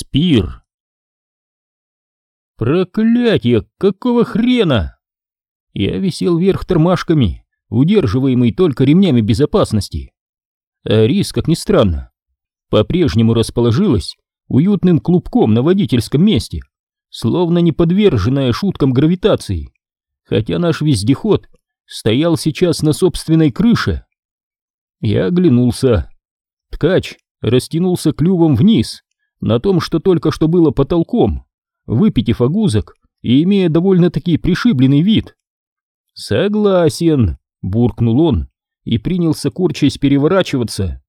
Спир. Проклятие, какого хрена? Я висел вверх тормашками, удерживаемый только ремнями безопасности. А Рис, как ни странно, по-прежнему расположилась уютным клубком на водительском месте, словно не подверженная шуткам гравитации, хотя наш вездеход стоял сейчас на собственной крыше. Я оглянулся. Ткач растянулся клювом вниз, на том, что только что было потолком, выпитив огузок и имея довольно-таки пришибленный вид. «Согласен», — буркнул он и принялся корчась переворачиваться.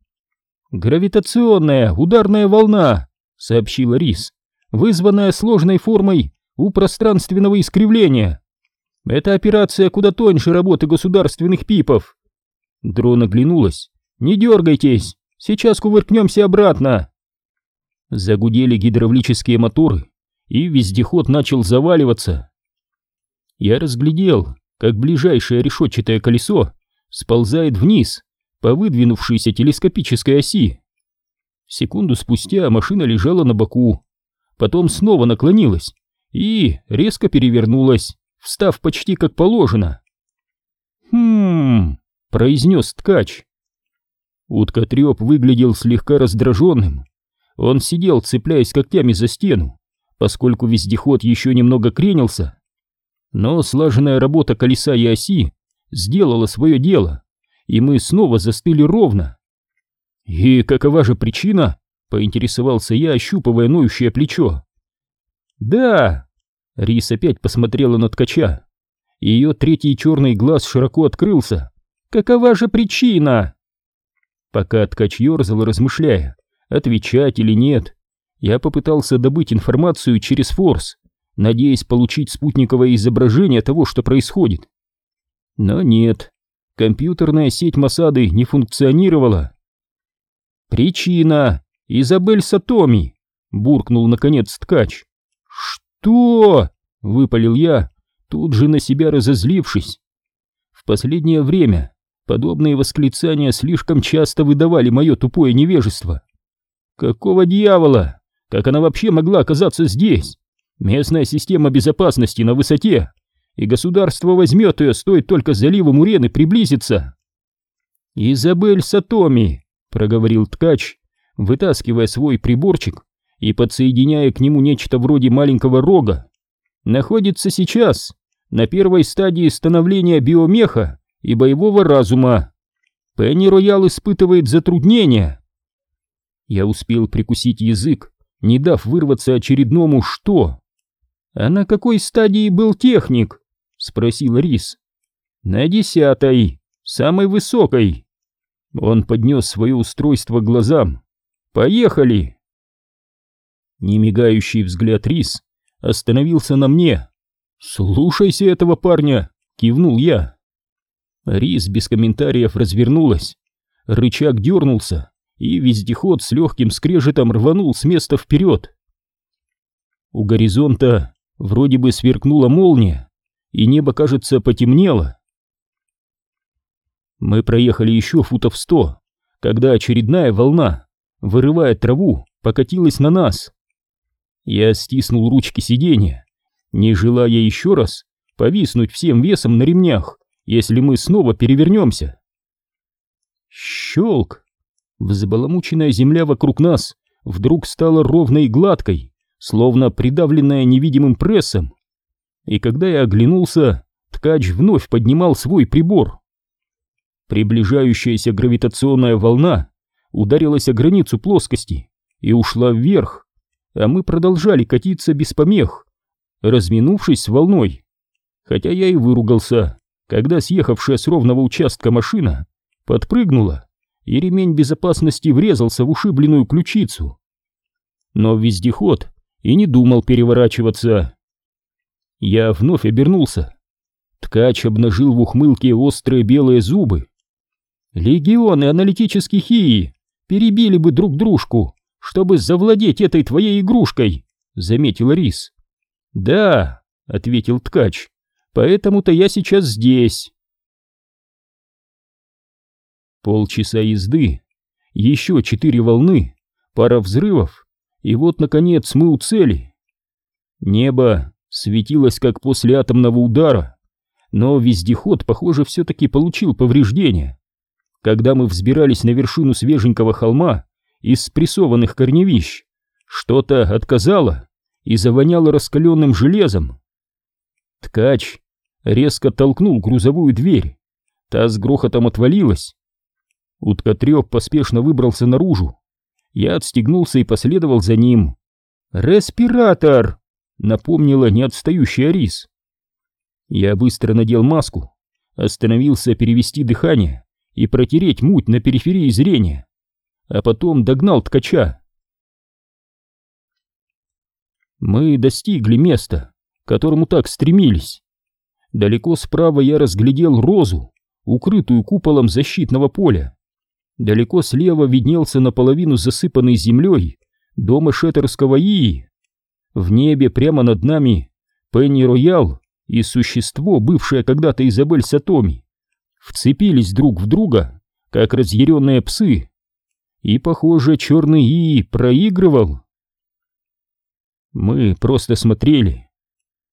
«Гравитационная ударная волна», — сообщила Рис, вызванная сложной формой у пространственного искривления. «Эта операция куда тоньше работы государственных пипов». Дрон оглянулась. «Не дергайтесь, сейчас кувыркнемся обратно». Загудели гидравлические моторы, и вездеход начал заваливаться. Я разглядел, как ближайшее решетчатое колесо сползает вниз по выдвинувшейся телескопической оси. Секунду спустя машина лежала на боку, потом снова наклонилась и резко перевернулась, встав почти как положено. «Хм...» — произнес ткач. Уткотреп выглядел слегка раздраженным, он сидел, цепляясь когтями за стену, поскольку вездеход еще немного кренился. Но слаженная работа колеса и оси сделала свое дело, и мы снова застыли ровно. «И какова же причина?» — поинтересовался я, ощупывая ноющее плечо. «Да!» — Рис опять посмотрела на ткача. Ее третий черный глаз широко открылся. «Какова же причина?» Пока ткач ерзал, размышляя, отвечать или нет. Я попытался добыть информацию через Форс, надеясь получить спутниковое изображение того, что происходит. Но нет, компьютерная сеть Масады не функционировала. «Причина! Изабель Сатоми!» — буркнул наконец ткач. «Что?» — выпалил я, тут же на себя разозлившись. В последнее время подобные восклицания слишком часто выдавали мое тупое невежество. Какого дьявола? Как она вообще могла оказаться здесь? Местная система безопасности на высоте, и государство возьмет ее, стоит только заливу Мурены приблизиться. «Изабель Сатоми», — проговорил ткач, вытаскивая свой приборчик и подсоединяя к нему нечто вроде маленького рога, находится сейчас на первой стадии становления биомеха и боевого разума. Пенни Роял испытывает затруднения, я успел прикусить язык, не дав вырваться очередному «что?». «А на какой стадии был техник?» — спросил Рис. «На десятой, самой высокой». Он поднес свое устройство к глазам. «Поехали!» Немигающий взгляд Рис остановился на мне. «Слушайся этого парня!» — кивнул я. Рис без комментариев развернулась. Рычаг дернулся, и вездеход с легким скрежетом рванул с места вперед. У горизонта вроде бы сверкнула молния, и небо, кажется, потемнело. Мы проехали еще футов сто, когда очередная волна, вырывая траву, покатилась на нас. Я стиснул ручки сиденья, не желая еще раз повиснуть всем весом на ремнях, если мы снова перевернемся. Щелк! Взбаламученная земля вокруг нас вдруг стала ровной и гладкой, словно придавленная невидимым прессом. И когда я оглянулся, ткач вновь поднимал свой прибор. Приближающаяся гравитационная волна ударилась о границу плоскости и ушла вверх, а мы продолжали катиться без помех, разминувшись с волной. Хотя я и выругался, когда съехавшая с ровного участка машина подпрыгнула и ремень безопасности врезался в ушибленную ключицу. Но вездеход и не думал переворачиваться. Я вновь обернулся. Ткач обнажил в ухмылке острые белые зубы. Легионы аналитических ИИ перебили бы друг дружку, чтобы завладеть этой твоей игрушкой, заметил Рис. Да, ответил ткач, поэтому-то я сейчас здесь. Полчаса езды, еще четыре волны, пара взрывов, и вот, наконец, мы у цели. Небо светилось, как после атомного удара, но вездеход, похоже, все-таки получил повреждения. Когда мы взбирались на вершину свеженького холма из спрессованных корневищ, что-то отказало и завоняло раскаленным железом. Ткач резко толкнул грузовую дверь, та с грохотом отвалилась. Уткотреп поспешно выбрался наружу. Я отстегнулся и последовал за ним. «Респиратор!» — напомнила неотстающая рис. Я быстро надел маску, остановился перевести дыхание и протереть муть на периферии зрения, а потом догнал ткача. Мы достигли места, к которому так стремились. Далеко справа я разглядел розу, укрытую куполом защитного поля. Далеко слева виднелся наполовину засыпанный землей дом эшетерского ИИ. В небе прямо над нами Пенни Роял и существо, бывшее когда-то Изабель Сатоми, вцепились друг в друга, как разъяренные псы. И, похоже, черный И проигрывал. Мы просто смотрели.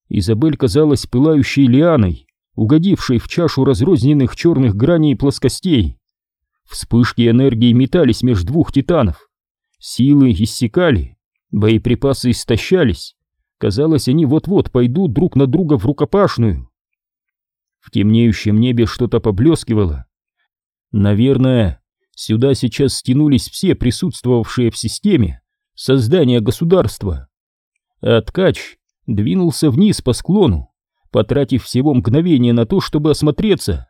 Изабель казалась пылающей лианой, угодившей в чашу разрозненных черных граней плоскостей. Вспышки энергии метались между двух титанов. Силы иссякали, боеприпасы истощались. Казалось, они вот-вот пойдут друг на друга в рукопашную. В темнеющем небе что-то поблескивало. Наверное, сюда сейчас стянулись все присутствовавшие в системе создания государства. А двинулся вниз по склону, потратив всего мгновение на то, чтобы осмотреться.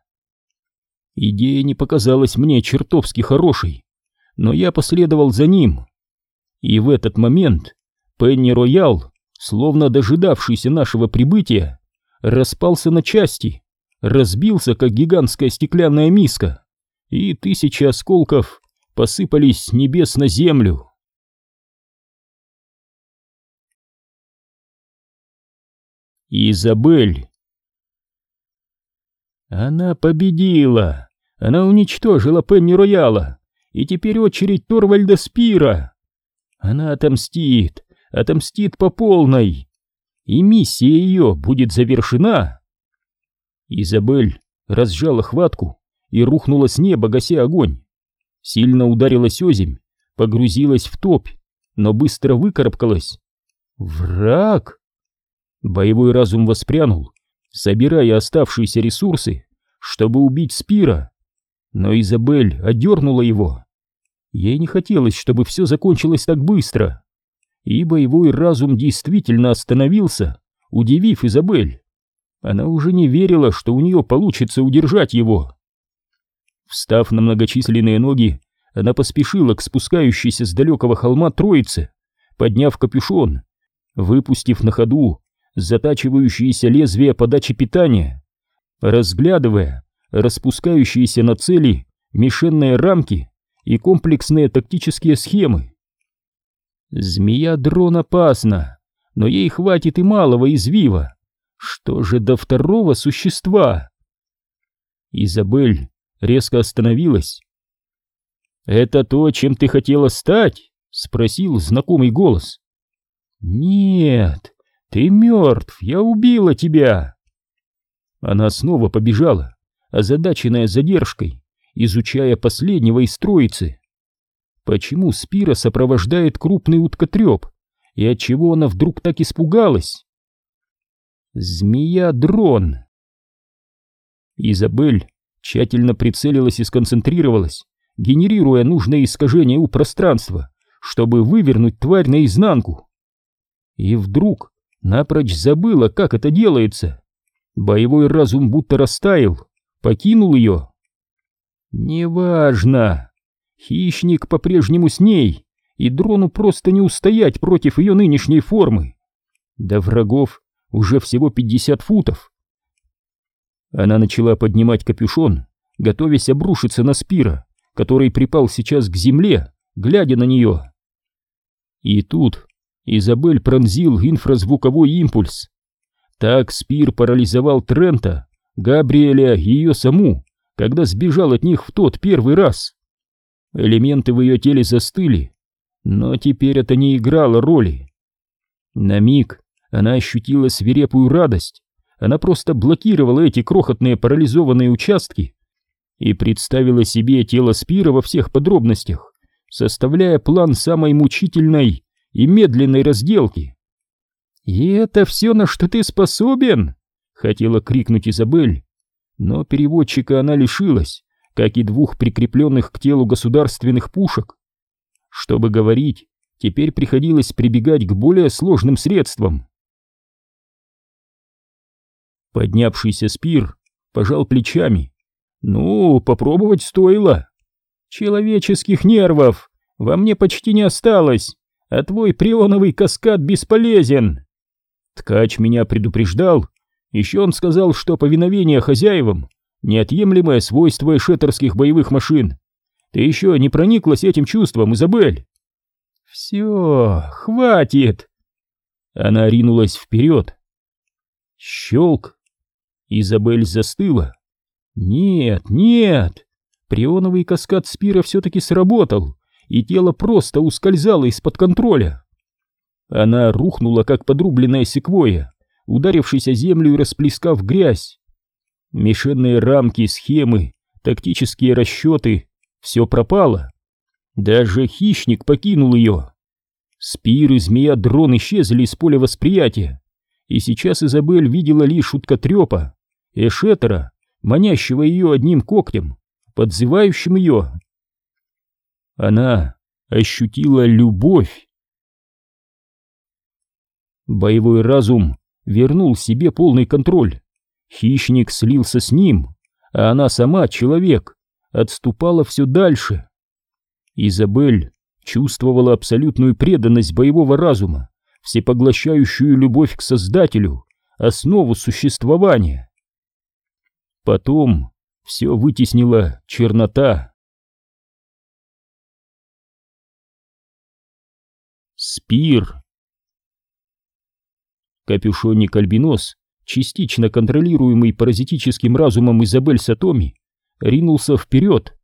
Идея не показалась мне чертовски хорошей, но я последовал за ним. И в этот момент Пенни Роял словно дожидавшийся нашего прибытия, распался на части, разбился, как гигантская стеклянная миска, и тысячи осколков посыпались с небес на землю. Изабель. Она победила. Она уничтожила Пенни Рояла. И теперь очередь Торвальда Спира. Она отомстит отомстит по полной, и миссия ее будет завершена. Изабель разжала хватку и рухнула с неба, гася огонь. Сильно ударилась озимь, погрузилась в топь, но быстро выкарабкалась. Враг! Боевой разум воспрянул, собирая оставшиеся ресурсы, чтобы убить Спира. Но Изабель одернула его. Ей не хотелось, чтобы все закончилось так быстро и боевой разум действительно остановился, удивив Изабель. Она уже не верила, что у нее получится удержать его. Встав на многочисленные ноги, она поспешила к спускающейся с далекого холма троице, подняв капюшон, выпустив на ходу затачивающиеся лезвия подачи питания, разглядывая распускающиеся на цели мишенные рамки и комплексные тактические схемы. Змея-дрон опасна, но ей хватит и малого извива. Что же до второго существа? Изабель резко остановилась. «Это то, чем ты хотела стать?» — спросил знакомый голос. «Нет, ты мертв, я убила тебя!» Она снова побежала, озадаченная задержкой, изучая последнего из троицы. Почему Спира сопровождает крупный уткотреп? И отчего она вдруг так испугалась? Змея-дрон. Изабель тщательно прицелилась и сконцентрировалась, генерируя нужное искажение у пространства, чтобы вывернуть тварь наизнанку. И вдруг напрочь забыла, как это делается. Боевой разум будто растаял, покинул ее. «Неважно», Хищник по-прежнему с ней, и дрону просто не устоять против ее нынешней формы. До врагов уже всего 50 футов. Она начала поднимать капюшон, готовясь обрушиться на Спира, который припал сейчас к земле, глядя на нее. И тут Изабель пронзил инфразвуковой импульс. Так Спир парализовал Трента, Габриэля и ее саму, когда сбежал от них в тот первый раз. Элементы в ее теле застыли, но теперь это не играло роли. На миг она ощутила свирепую радость, она просто блокировала эти крохотные парализованные участки и представила себе тело Спира во всех подробностях, составляя план самой мучительной и медленной разделки. «И это все, на что ты способен?» — хотела крикнуть Изабель, но переводчика она лишилась, как и двух прикрепленных к телу государственных пушек. Чтобы говорить, теперь приходилось прибегать к более сложным средствам. Поднявшийся Спир пожал плечами. «Ну, попробовать стоило. Человеческих нервов во мне почти не осталось, а твой прионовый каскад бесполезен». Ткач меня предупреждал, еще он сказал, что повиновение хозяевам — неотъемлемое свойство эшетерских боевых машин. Ты еще не прониклась этим чувством, Изабель? Все, хватит. Она ринулась вперед. Щелк. Изабель застыла. Нет, нет. Прионовый каскад спира все-таки сработал, и тело просто ускользало из-под контроля. Она рухнула, как подрубленная секвоя, ударившись о землю и расплескав грязь. Мишенные рамки, схемы, тактические расчеты — все пропало. Даже хищник покинул ее. Спир и змея-дрон исчезли из поля восприятия, и сейчас Изабель видела лишь уткотрепа, эшетера, манящего ее одним когтем, подзывающим ее. Она ощутила любовь. Боевой разум вернул себе полный контроль. Хищник слился с ним, а она сама, человек, отступала все дальше. Изабель чувствовала абсолютную преданность боевого разума, всепоглощающую любовь к Создателю, основу существования. Потом все вытеснила чернота. Спир Капюшонник-альбинос, частично контролируемый паразитическим разумом Изабель Сатоми, ринулся вперед.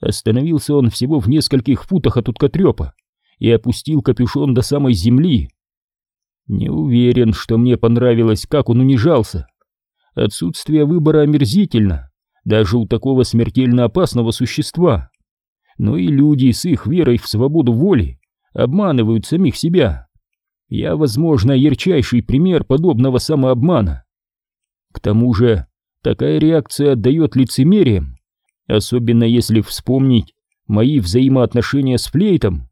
Остановился он всего в нескольких футах от уткотрепа и опустил капюшон до самой земли. Не уверен, что мне понравилось, как он унижался. Отсутствие выбора омерзительно, даже у такого смертельно опасного существа. Но и люди с их верой в свободу воли обманывают самих себя. Я, возможно, ярчайший пример подобного самообмана. К тому же, такая реакция отдает лицемерием, особенно если вспомнить мои взаимоотношения с Флейтом.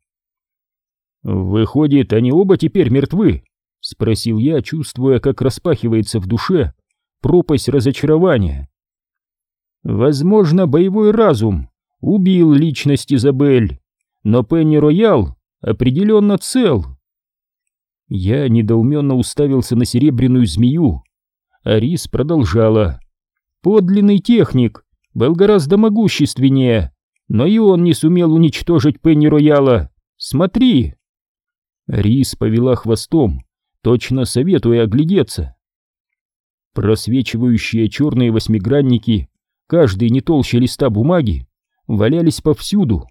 «Выходит, они оба теперь мертвы?» — спросил я, чувствуя, как распахивается в душе пропасть разочарования. «Возможно, боевой разум убил личность Изабель, но Пенни Роял определенно цел». Я недоуменно уставился на серебряную змею. Арис продолжала. «Подлинный техник был гораздо могущественнее, но и он не сумел уничтожить Пенни Рояла. Смотри!» Рис повела хвостом, точно советуя оглядеться. Просвечивающие черные восьмигранники, каждый не толще листа бумаги, валялись повсюду,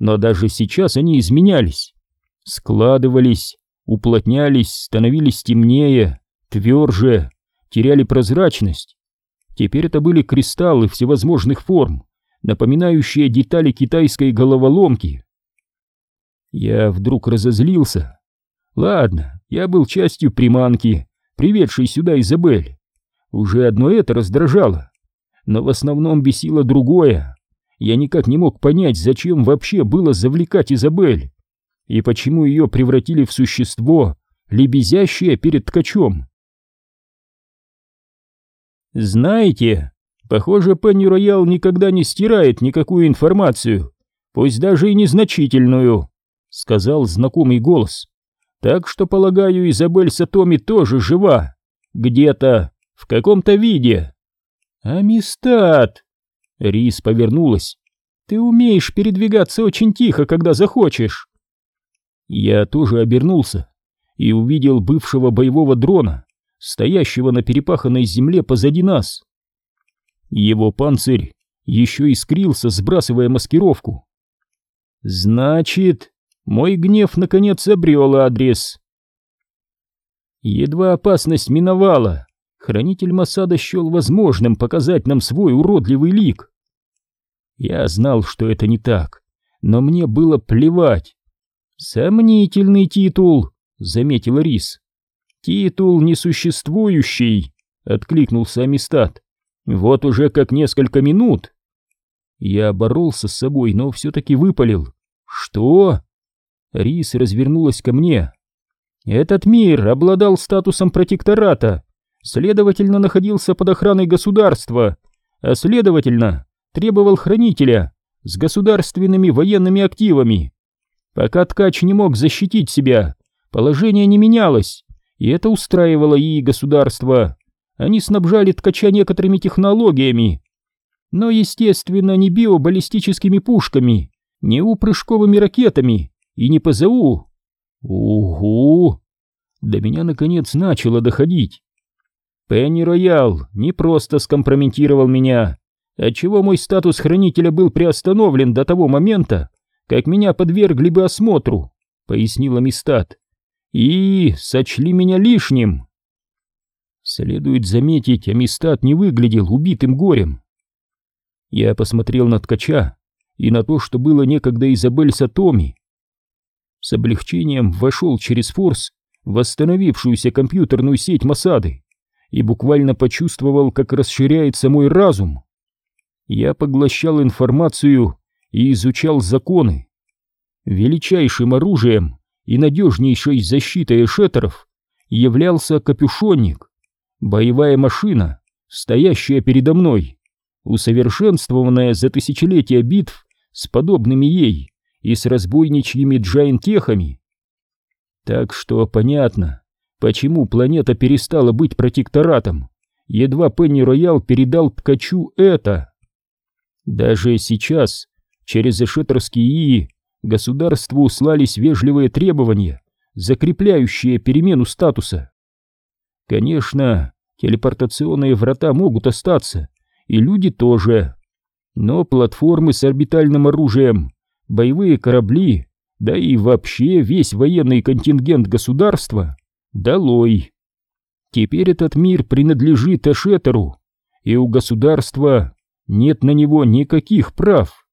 но даже сейчас они изменялись, складывались, уплотнялись, становились темнее, тверже, теряли прозрачность. Теперь это были кристаллы всевозможных форм, напоминающие детали китайской головоломки. Я вдруг разозлился. Ладно, я был частью приманки, приведшей сюда Изабель. Уже одно это раздражало. Но в основном бесило другое. Я никак не мог понять, зачем вообще было завлекать Изабель и почему ее превратили в существо, лебезящее перед ткачом. Знаете, похоже, Пенни Роял никогда не стирает никакую информацию, пусть даже и незначительную, сказал знакомый голос. Так что, полагаю, Изабель Сатоми тоже жива, где-то, в каком-то виде. Амистад! Рис повернулась. Ты умеешь передвигаться очень тихо, когда захочешь. Я тоже обернулся и увидел бывшего боевого дрона, стоящего на перепаханной земле позади нас. Его панцирь еще искрился, сбрасывая маскировку. «Значит, мой гнев наконец обрел адрес. Едва опасность миновала, хранитель Масада счел возможным показать нам свой уродливый лик. Я знал, что это не так, но мне было плевать. «Сомнительный титул», — заметил Рис. «Титул несуществующий», — откликнулся Амистад. «Вот уже как несколько минут». Я боролся с собой, но все-таки выпалил. «Что?» Рис развернулась ко мне. «Этот мир обладал статусом протектората, следовательно, находился под охраной государства, а следовательно, требовал хранителя с государственными военными активами. Пока ткач не мог защитить себя, положение не менялось, и это устраивало и государство. Они снабжали ткача некоторыми технологиями, но, естественно, не биобаллистическими пушками, не упрыжковыми ракетами и не ПЗУ. Угу! До меня наконец начало доходить. Пенни Роял не просто скомпрометировал меня, отчего мой статус хранителя был приостановлен до того момента, как меня подвергли бы осмотру, пояснила Мистат, и сочли меня лишним. Следует заметить, Амистат не выглядел убитым горем. Я посмотрел на ткача и на то, что было некогда Изабель Сатоми. С облегчением вошел через форс восстановившуюся компьютерную сеть Масады и буквально почувствовал, как расширяется мой разум. Я поглощал информацию и изучал законы. Величайшим оружием и надежнейшей защитой эшетеров являлся капюшонник, боевая машина, стоящая передо мной, усовершенствованная за тысячелетия битв с подобными ей и с разбойничьими джайн-техами. Так что понятно, почему планета перестала быть протекторатом, едва Пенни Роял передал ткачу это. Даже сейчас, через эшетерские ИИ, государству услались вежливые требования, закрепляющие перемену статуса. Конечно, телепортационные врата могут остаться, и люди тоже. Но платформы с орбитальным оружием, боевые корабли, да и вообще весь военный контингент государства долой. Теперь этот мир принадлежит Ашетеру, и у государства нет на него никаких прав.